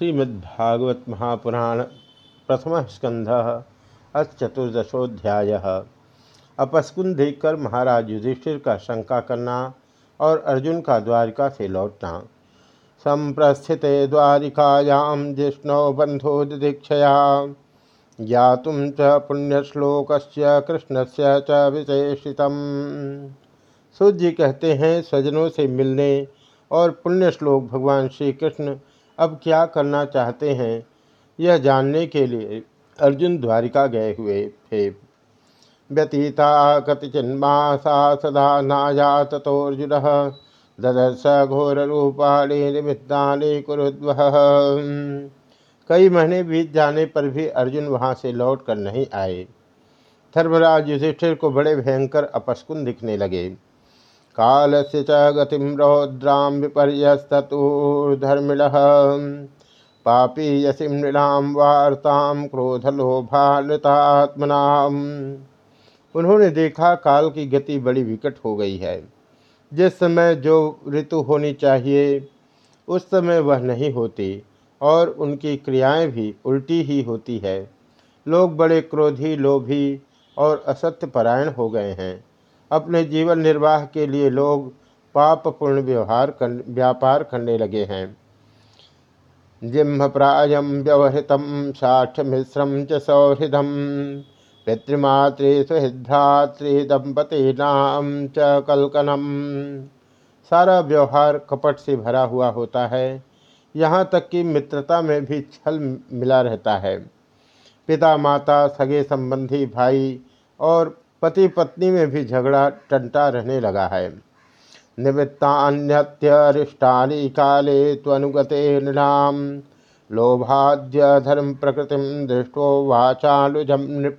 श्रीमद्भागवत महापुराण प्रथम स्कंध अचतुर्दशोध्याय अपस्कुन देखकर महाराज युधिष्ठिर का शंका करना और अर्जुन का द्वारिका से लौटना। संप्रस्थित द्वारिकायां जिष्णु बंधो दीक्षया ज्ञात च पुण्यश्लोक कृष्ण से च विशेषित सूर्य कहते हैं, स्वजनों से मिलने और पुण्य श्लोक भगवान श्री कृष्ण अब क्या करना चाहते हैं, यह जानने के लिए अर्जुन द्वारिका गए हुए थे। व्यतीता कतिचिन्मासा सदा नाया तथोर्जुन ददर्श घोर रूपाणी निमित्तानि कुरुद्व कई महीने बीत जाने पर भी अर्जुन वहाँ से लौट कर नहीं आए। धर्मराज युधिष्ठिर को बड़े भयंकर अपस्कुन दिखने लगे। काल से च गतिम रौद्रां विपर्यस्तुर्धर्मिण पापी यसिम नृणाम वार्ताम क्रोधलोभानतात्मनाम उन्होंने देखा काल की गति बड़ी विकट हो गई है। जिस समय जो ऋतु होनी चाहिए, उस समय वह नहीं होती और उनकी क्रियाएँ भी उल्टी ही होती है। लोग बड़े क्रोधी, लोभी और असत्य परायण हो गए हैं। अपने जीवन निर्वाह के लिए लोग पाप पूर्ण व्यवहार कर, व्यापार करने लगे हैं। जिम्ह प्रायम व्यवहृतम साक्ष मिश्रम च सौहृदम पितृमातृ सुहृद्रात्रि दंपति नाम च कलकनम सारा व्यवहार कपट से भरा हुआ होता है। यहाँ तक कि मित्रता में भी छल मिला रहता है। पिता, माता, सगे संबंधी भाई और पति पत्नी में भी झगड़ा टंटा रहने लगा है। निमित्तान्यत्यरिष्टानि काले त्वनुगते नृणाम। लोभाद्य धर्म प्रकृति दृष्टो वाचालुजम नृप।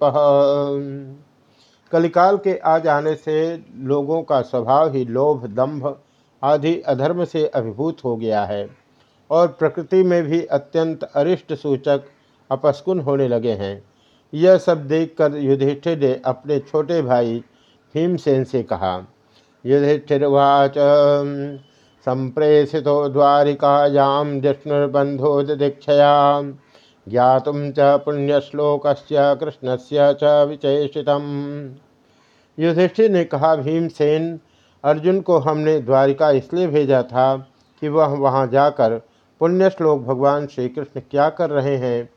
कलिकाल के आ जाने से लोगों का स्वभाव ही लोभ दंभ आदि अधर्म से अभिभूत हो गया है और प्रकृति में भी अत्यंत अरिष्ट सूचक, अपस्कुन होने लगे हैं। यह सब देखकर युधिष्ठिर ने अपने छोटे भाई भीमसेन से कहा युधिष्ठिर्वाच संप्रेषितो द्वारिकायां जिष्णुर्बंधो दीक्षया ज्ञात च पुण्यश्लोक कृष्ण से च विचेषित युधिष्ठिर ने कहा, भीमसेन, अर्जुन को हमने द्वारिका इसलिए भेजा था कि वह वहाँ जाकर पुण्य श्लोक भगवान श्री कृष्ण क्या कर रहे हैं?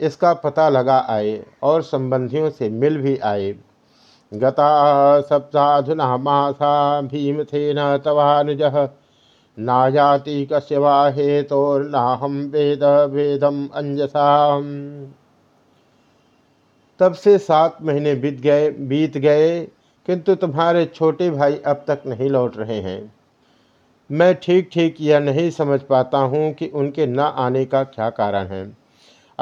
इसका पता लगा आए और संबंधियों से मिल भी आए। गता सप्ताधुना मासा भीमथेन तवानुज। नायाति कस्य वा हेतोर्नाहम वेद वेदम अंजसा तब से सात महीने बीत गए बीत गए, किंतु तुम्हारे छोटे भाई अब तक नहीं लौट रहे हैं। मैं ठीक ठीक यह नहीं समझ पाता हूँ कि उनके न आने का क्या कारण है।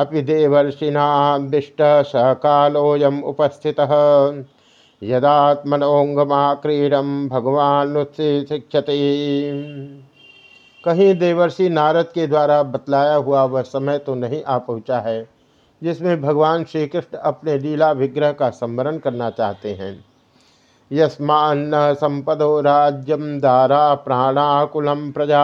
अभी देवर्षिनाभिष्ट स कालोयम उपस्थित। भगवान शिक्षते कहीं देवर्षि नारद के द्वारा बतलाया हुआ वह समय तो नहीं आ पहुँचा है, जिसमें भगवान श्री कृष्ण अपने लीला विग्रह का स्मरण करना चाहते हैं। यस्मान्न संपदो राज्यम दारा प्राणाकुलम प्रजा।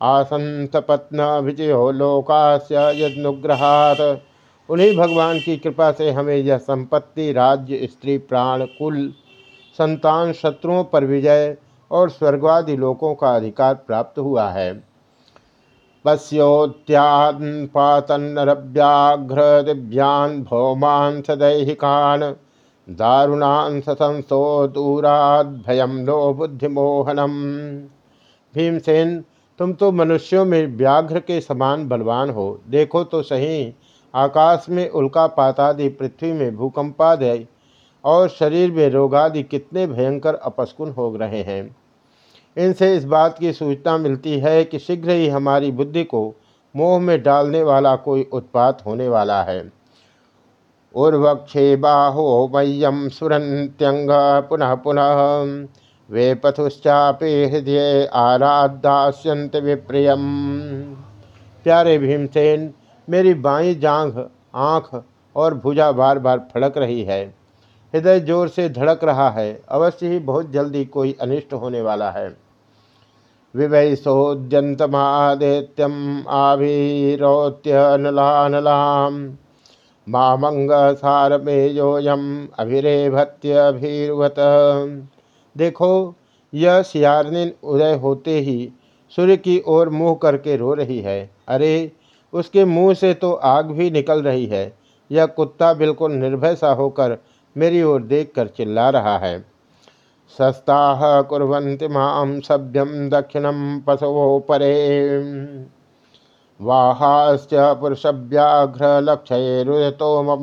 आसंतपत्न विजयो लोकास्य यदनुग्रहात उन्हीं भगवान की कृपा से हमें यह संपत्ति, राज्य, स्त्री, प्राण, कुल, संतान, शत्रुओं पर विजय और स्वर्गवादि लोकों का अधिकार प्राप्त हुआ है। पश्योत्यापातन्नरव्याघ्र दिव्यान भौमान सदैहिकान दारुणान ससंसो दूराद भयम नो बुद्धिमोहनम। भीमसेन तुम तो मनुष्यों में व्याघ्र के समान बलवान हो। देखो तो सही, आकाश में उल्का पातादि, पृथ्वी में भूकंपादि और शरीर में रोगादि कितने भयंकर अपस्कुन हो रहे हैं। इनसे इस बात की सूचना मिलती है कि शीघ्र ही हमारी बुद्धि को मोह में डालने वाला कोई उत्पात होने वाला है। उर्वक्षे बाहो मह्यम सुरंत्यंग पुनः पुनः। वे पथुश्चापे हृदय आराध्यास्यंत विप्रियम। प्यारे भीमसेन, मेरी बाई जांघ, आँख और भुजा बार बार फड़क रही है। हृदय ज़ोर से धड़क रहा है। अवश्य ही बहुत जल्दी कोई अनिष्ट होने वाला है। विवैसोद्यन्तमादित्यम आभिरोत्यनलानलाम मामंग सारमेयोयम अभिरेभत्यभिर्वत। देखो, यह सियारनिन उदय होते ही सूर्य की ओर मुँह करके रो रही है। अरे, उसके मुँह से तो आग भी निकल रही है। यह कुत्ता बिल्कुल निर्भय सा होकर मेरी ओर देखकर चिल्ला रहा है। सस्ता कुरंति माम सभ्यम दक्षिणम पशवो परे। वाहाश्च पुरुषव्याघ्र लक्ष्य रुदतो मम।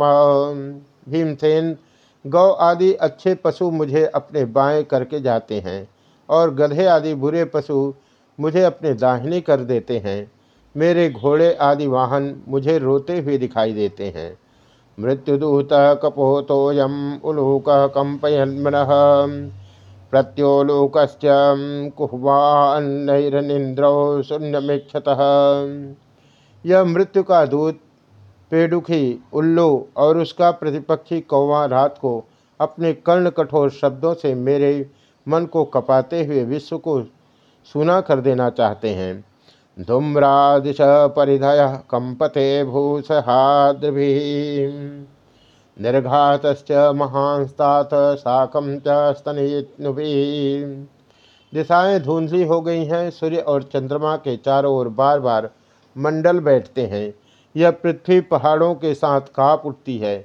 भीमसेन गौ आदि अच्छे पशु मुझे अपने बाएँ करके जाते हैं, और गधे आदि बुरे पशु मुझे अपने दाहिने कर देते हैं। मेरे घोड़े आदि वाहन मुझे रोते हुए दिखाई देते हैं। मृत्युदूत कपोतोयम उलूक प्रत्योलोक कुहवान्निंद्रौ शून्यमीक्षत। यह मृत्यु का दूत पेडुखी, उल्लू और उसका प्रतिपक्षी कौवा रात को अपने कर्ण कठोर शब्दों से मेरे मन को कपाते हुए विश्व को सुना कर देना चाहते हैं। धूम्रादिश परिधय कंपते भूसहाद्रभि। निर्घात महांस्तात साकम च दिशाएँ धुंधली हो गई हैं, सूर्य और चंद्रमा के चारों ओर बार बार मंडल बैठते हैं। यह पृथ्वी पहाड़ों के साथ काप उठती है।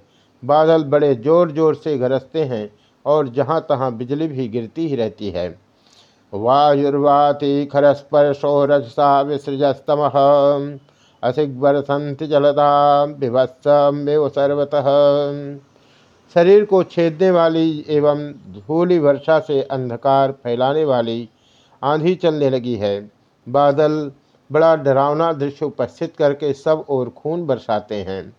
बादल बड़े ज़ोर ज़ोर से गरजते हैं और जहाँ तहाँ बिजली भी गिरती ही रहती है। वायुर्वाति खरस्पर्शो रजसा विसृजस्तम। असिग्वरसंति जलदा विभत्समेव सर्वतः। शरीर को छेदने वाली एवं धूली वर्षा से अंधकार फैलाने वाली आंधी चलने लगी है। बादल बड़ा डरावना दृश्य उपस्थित करके सब ओर खून बरसाते हैं।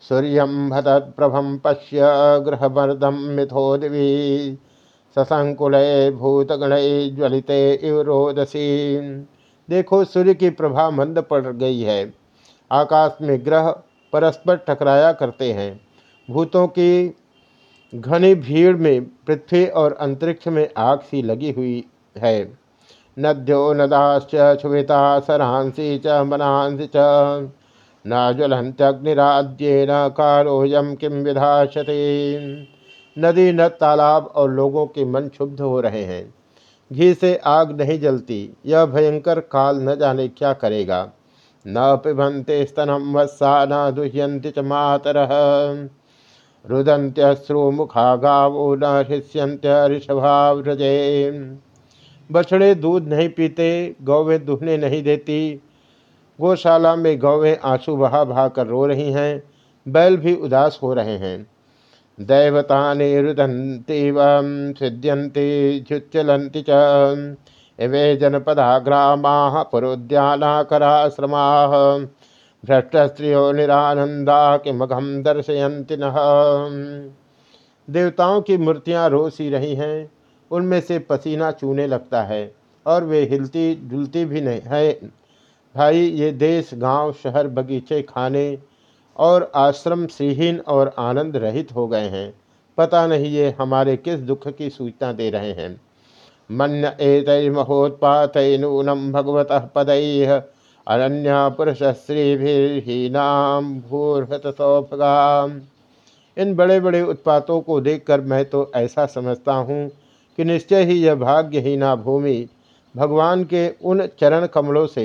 सूर्य भदत प्रभम पश्य ग्रहमर्दम मिथो दिवी। ससंकुल भूतगण ज्वलित इव रोदसी। देखो, सूर्य की प्रभा मंद पड़ गई है। आकाश में ग्रह परस्पर टकराया करते हैं। भूतों की घनी भीड़ में पृथ्वी और अंतरिक्ष में आग सी लगी हुई है। नद्यो नदाश्च क्षुभिता सरांसी च मनांसी च। न ज्वलंत्यग्निराज्येन कालोयम किम विधाशते नदी, न तालाब और लोगों के मन क्षुब्ध हो रहे हैं। घी से आग नहीं जलती, यह भयंकर काल न जाने क्या करेगा। न पिबंते स्तनम, वत्सा न दुह्यंत च मातर। रुदंत्यश्रु मुखा गावो न हृष्यंत्य ऋषभाव्रजे बछड़े दूध नहीं पीते, गौवें दुहने नहीं देती। गौशाला में गौवें आँसू बहा बहा कर रो रही हैं, बैल भी उदास हो रहे हैं। दैवता रुदंती सिद्ध्यंती झुच्चलंती च। इवे जनपदाग्रामा पुरोद्यानाकराश्रमा। भ्रष्ट स्त्रियो निरानंदा किमघम दर्शयंति देवताओं की मूर्तियाँ रोसी रही हैं उनमें से पसीना चूने लगता है और वे हिलती डुलती भी नहीं है। भाई ये देश गाँव, शहर बगीचे खाने और आश्रम श्रीहीन और आनंद रहित हो गए हैं। पता नहीं ये हमारे किस दुख की सूचना दे रहे हैं। मन एत महोत्पात नूनम भगवत पद अनन्या पुरुष श्रीभिर्हीनाम भूर्भत सौभगाम इन बड़े बड़े उत्पातों को देखकर मैं तो ऐसा समझता हूँ कि निश्चय ही यह भाग्यहीना भूमि भगवान के उन चरण कमलों से,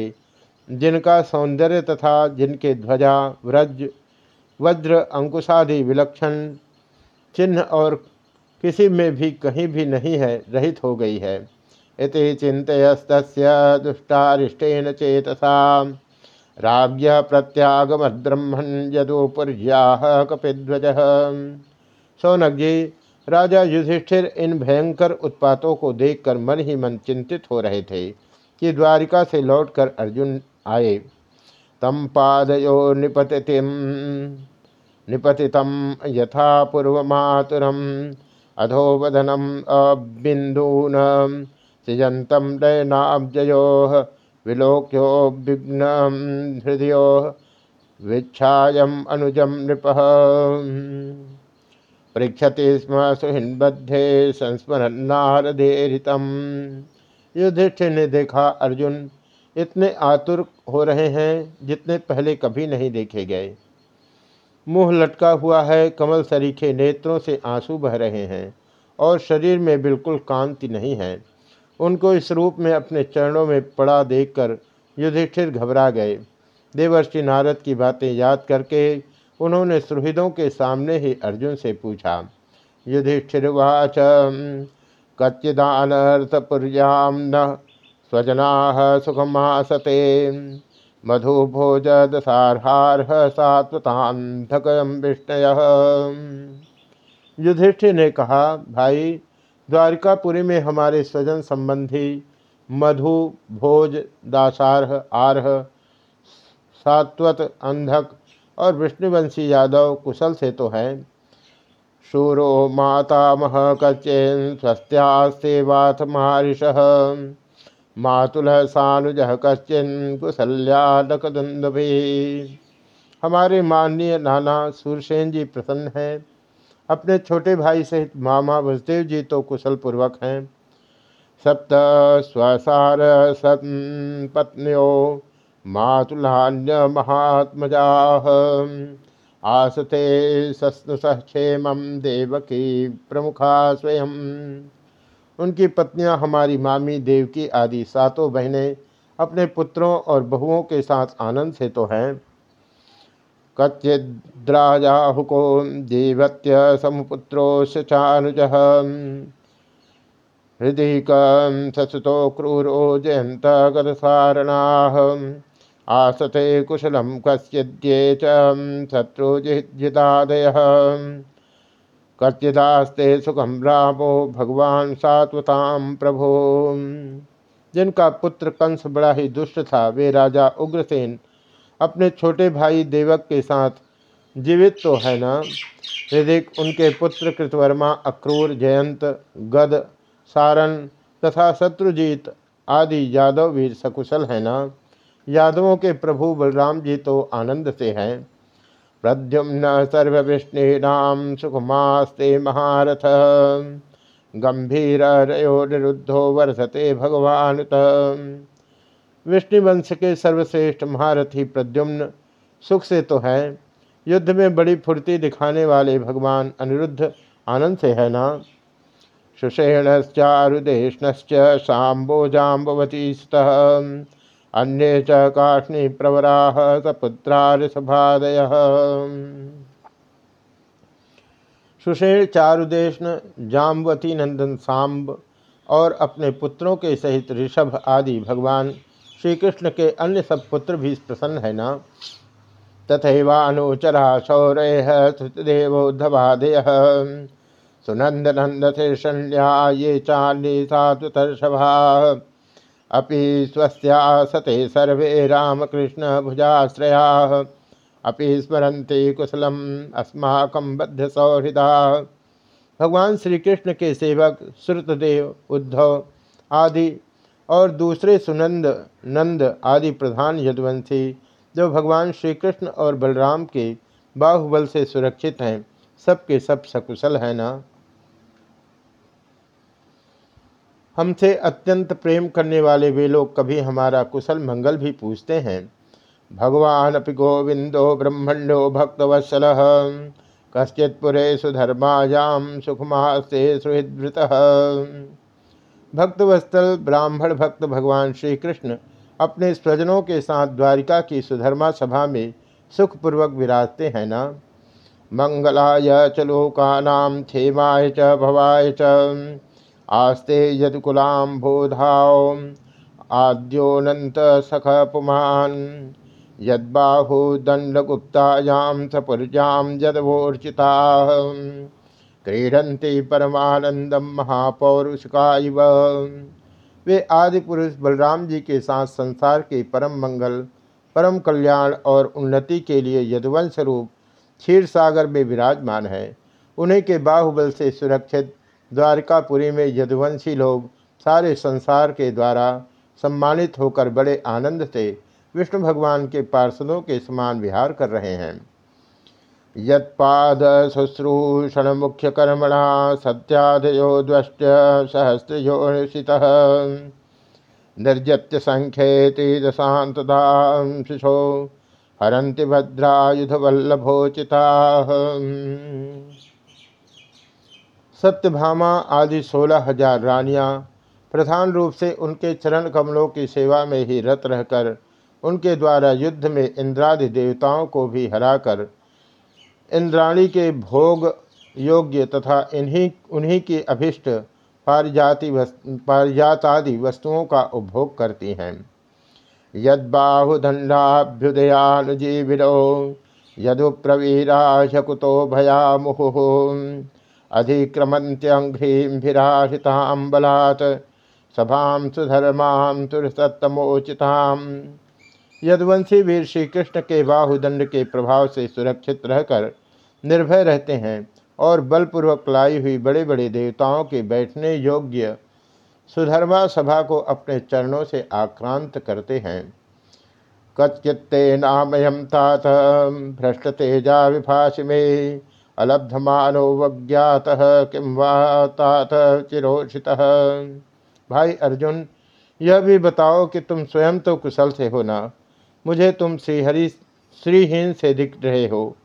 जिनका सौंदर्य तथा जिनके ध्वजा, व्रज, वज्र, अंकुशादि विलक्षण चिन्ह और किसी में भी कहीं भी नहीं है, रहित हो गई है। इति चिंतस्त दुष्टारिष्टेन चेतसा राज्य प्रत्यागमद्ब्रह्मण यदोपुर्या कपिध्वज। सौनक जी राजा युधिष्ठिर इन भयंकर उत्पातों को देखकर मन ही मन चिंतित हो रहे थे कि द्वारिका से लौटकर अर्जुन आए। तम पादयो निपतिम निपतितम यथा पूर्वमातुरम अधोवदनम अबिंदून सृजंतम नयनाब्जयो विलोक्यो विघ्न हृदयो, विच्छायम अनुजम नृप। पृछति स्म सुहिन्बद्धे संस्मरन्नारदेरितम। युधिष्ठिर ने देखा, अर्जुन, इतने आतुर हो रहे हैं जितने पहले कभी नहीं देखे गए। मुँह लटका हुआ है, कमल सरीखे नेत्रों से आँसू बह रहे हैं और शरीर में बिल्कुल कांति नहीं है। उनको इस रूप में अपने चरणों में पड़ा देखकर युधिष्ठिर घबरा गए। देवर्षि नारद की बातें याद करके उन्होंने सुहृदों के सामने ही अर्जुन से पूछा, युधिष्ठिर्वाच कच्चिदानर्थपुर्याम न स्वजना सुखमासते मधुभोज दशारहार सात्वतांधकम विष्णय। युधिष्ठिर ने कहा, भाई, द्वारिकापुरी में हमारे स्वजन संबंधी मधु भोज दासारह आरह सात्वत अंधक और विष्णुवंशी यादव कुशल से तो हैं। शूरो मातामह कच्चेन स्वस्थ्यास्तेवाथ महर्ष। मातुल सानुज कश्चिन कुशल्याडकदुंदभी हमारे माननीय नाना सूरसेन जी प्रसन्न हैं। अपने छोटे भाई सहित मामा वसुदेव जी तो कुशल पूर्वक हैं। सप्त स्वसार पत्नियों मातुलान्य महात्मजा आसते सस्नुसक्षेम देवकी प्रमुखा स्वयं। उनकी पत्नियाँ हमारी मामी देवकी आदि सातों बहनें अपने पुत्रों और बहुओं के साथ आनंद से तो हैं। कच्चिद्राजाहुको देवत्य समुपुत्रोश चानुज। हृदय ससुतो क्रूरो जयंत गदसारणा आसते कुशलम कस्ये शत्रुजितादय कच्चिदास्ते सुखम रामो, भगवान सात्वताम प्रभो। जिनका पुत्र कंस बड़ा ही दुष्ट था, वे राजा उग्रसेन अपने छोटे भाई देवक के साथ जीवित तो है ना? हृदय उनके पुत्र कृतवर्मा, अक्रूर, जयंत, गद सारण तथा शत्रुजीत आदि यादव वीर सकुशल है ना? यादवों के प्रभु बलराम जी तो आनंद से हैं। प्रद्युम्न सर्वविष्णुनाम सुखमास्ते महारथ। गंभीर रयो निरुद्धो वर्षते भगवान विष्णुवंश के सर्वश्रेष्ठ महारथी प्रद्युम्न सुख से तो है। युद्ध में बड़ी फुर्ती दिखाने वाले भगवान अनिरुद्ध आनंद से है ना। सुषेणश्चारुदेष्णश्च शाम्बोजाम्बवती स्तः। अन्ये च काष्णी प्रवराः सपुत्रार्षभादय सुषेण चारुदेशन जाम्बवती नंदन सांब और अपने पुत्रों के सहित ऋषभ आदि भगवान श्री कृष्ण के अन्य सब पुत्र भी प्रसन्न है ना? तथैवानुचरा शौर्य श्रुतदेवोद्धवादय सुनंद नंद शीर्षण्या ये चाली सातुतर्षभा अपि स्वस्यासते सर्वे रामकृष्ण भुजाश्रया अपि स्मरन्ति कुशलम अस्माकं बद्ध सौहृदा भगवान श्री कृष्ण के सेवक श्रुतदेव, उद्धव आदि और दूसरे सुनंद, नंद आदि प्रधान यदुवंशी, जो भगवान श्री कृष्ण और बलराम के बाहुबल से सुरक्षित हैं, सबके सब सकुशल है ना? हमसे अत्यंत प्रेम करने वाले वे लोग कभी हमारा कुशल मंगल भी पूछते हैं। भगवान अपि गोविंदो ब्रह्मण्यो भक्तवत्सल कश्चित्पुरे सुधर्मायाम सुखमास्ते सुहृदृत भक्तवत्सल ब्राह्मण भक्त भगवान श्री कृष्ण अपने स्वजनों के साथ द्वारिका की सुधर्मा सभा में सुखपूर्वक विराजते हैं ना। मंगलाय च लोकानाम क्षेमाय च भवाय च। आस्ते यदकुलाम बोधाओ। आद्योनंत सख पुमान। यदबाहुदंडगुप्तायाम सपुरजाम यदवोर्चिता क्रीडंती परमानंदम महापौरुषका वे आदि पुरुष बलराम जी के साथ संसार के परम मंगल, परम कल्याण और उन्नति के लिए यदुवंश रूप क्षीर सागर में विराजमान है। उन्हीं के बाहुबल से सुरक्षित द्वारकापुरी में यदुवंशी लोग सारे संसार के द्वारा सम्मानित होकर बड़े आनंद से विष्णु भगवान के पार्षदों के समान विहार कर रहे हैं। यत्पाद शुश्रूषण मुख्य कर्मणा सत्यादयो द्वष्ट सहस्रयोषित। निर्जत्य संख्येति शिशो हरन्ति भद्रायुधवल्लभोचिता। सत्यभामा आदि सोलह हज़ार रानियाँ प्रधान रूप से उनके चरण कमलों की सेवा में ही रत रहकर उनके द्वारा युद्ध में इंद्रादि देवताओं को भी हराकर इंद्राणी के भोग योग्य तथा इन्हीं, उन्हीं की अभिष्ट पारिजाति पारिजातादि वस्तुओं का उपभोग करती हैं। यद्बाहुदंडाभ्युदयानुजीविरो यदुप्रवीरा शकुतो भया भयामुहु। अधिक्रमंत्यघ्रीभिराहिताबलात् सभां सुधर्मां तुरसत्तमोचिताम यदुवंशी वीर श्री कृष्ण के बाहुदंड के प्रभाव से सुरक्षित रहकर निर्भय रहते हैं और बलपूर्वक लाई हुई बड़े बड़े देवताओं के बैठने योग्य सुधर्मा सभा को अपने चरणों से आक्रांत करते हैं। कच्चित्ते नामयम तात, भ्रष्ट तेजा विभाष में अलब्धमानो वज्ञात किम तात चिरोषित भाई अर्जुन, यह भी बताओ कि तुम स्वयं तो कुशल से हो ना? मुझे तुम श्रीहरि, श्रीहीन से दिख रहे हो।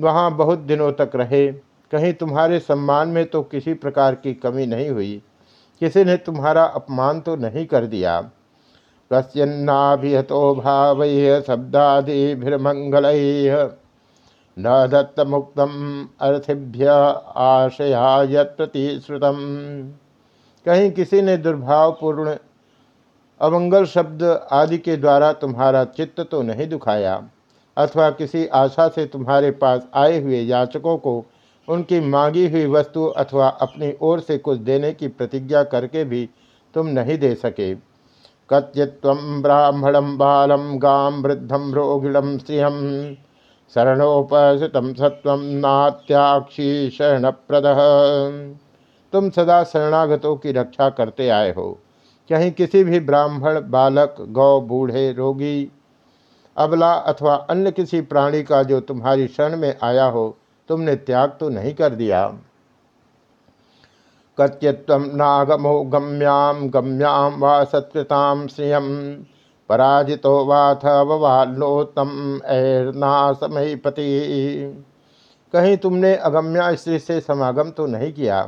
वहाँ बहुत दिनों तक रहे। कहीं तुम्हारे सम्मान में तो किसी प्रकार की कमी नहीं हुई। किसी ने तुम्हारा अपमान तो नहीं कर दिया। कश्यन्नाभिहतो भाव शब्दादिभिर्मंगल न दत्त मुक्तम अर्थिभ्य आशया प्रतिश्रुतम कहीं किसी ने दुर्भावपूर्ण, अमंगल शब्द आदि के द्वारा तुम्हारा चित्त तो नहीं दुखाया, अथवा किसी आशा से तुम्हारे पास आए हुए याचकों को उनकी मांगी हुई वस्तु अथवा अपनी ओर से कुछ देने की प्रतिज्ञा करके भी तुम नहीं दे सके। कच्चित्व ब्राह्मणम बालम गाम वृद्धम रोगिणम श्रियम शरणोपसित सत्व नात्याक्षी शरणप्रद। तुम सदा शरणागतों की रक्षा करते आए हो। कहीं किसी भी ब्राह्मण, बालक, गौ, बूढ़े, रोगी, अबला अथवा अन्य किसी प्राणी का जो तुम्हारी शरण में आया हो, तुमने त्याग तो नहीं कर दिया। कच्चित्व नागमो गम्याम गम्याम वा सत्कृताम श्रियम। पराजितो वाथ अववालोतम पति कहीं तुमने अगम्या स्त्री से समागम तो नहीं किया,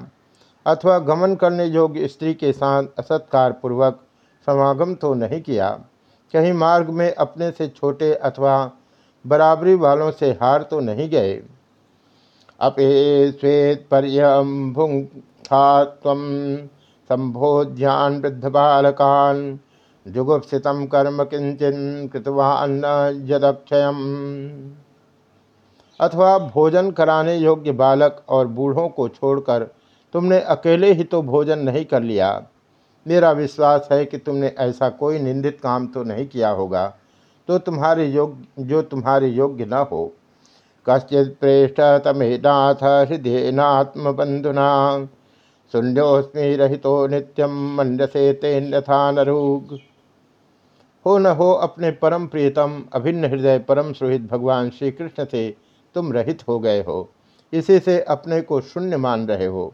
अथवा गमन करने योग्य स्त्री के साथ असत्कार पूर्वक समागम तो नहीं किया। कहीं मार्ग में अपने से छोटे अथवा बराबरी वालों से हार तो नहीं गए। अपे श्वेत पर्यभुंथा संभोध्यान वृद्ध बालकान। जुगुप्सित कर्म किंचन कृतवान यदक्षय अथवा भोजन कराने योग्य बालक और बूढ़ों को छोड़कर तुमने अकेले ही तो भोजन नहीं कर लिया। मेरा विश्वास है कि तुमने ऐसा कोई निंदित काम तो नहीं किया होगा तो तुम्हारे योग्य जो तुम्हारे योग्य न हो। कश्चित प्रेष्ठ तमेनाथ हृदयनात्म बंधुना शून्योस्मी रहितो नित्यम मंडसे तेन्यथा नरूग। हो न हो अपने परम प्रियतम अभिन्न हृदय परम सुहित भगवान श्री कृष्ण से तुम रहित हो गए हो। इसी से अपने को शून्य मान रहे हो।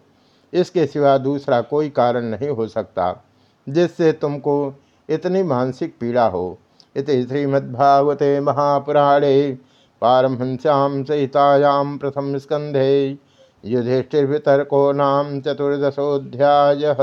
इसके सिवा दूसरा कोई कारण नहीं हो सकता, जिससे तुमको इतनी मानसिक पीड़ा हो। इत श्रीमद्भागवते महापुराणे पारमहंस्याम सहितायाम प्रथम स्कंधे युधिष्ठिर्तर्को नाम चतुर्दशोध्याय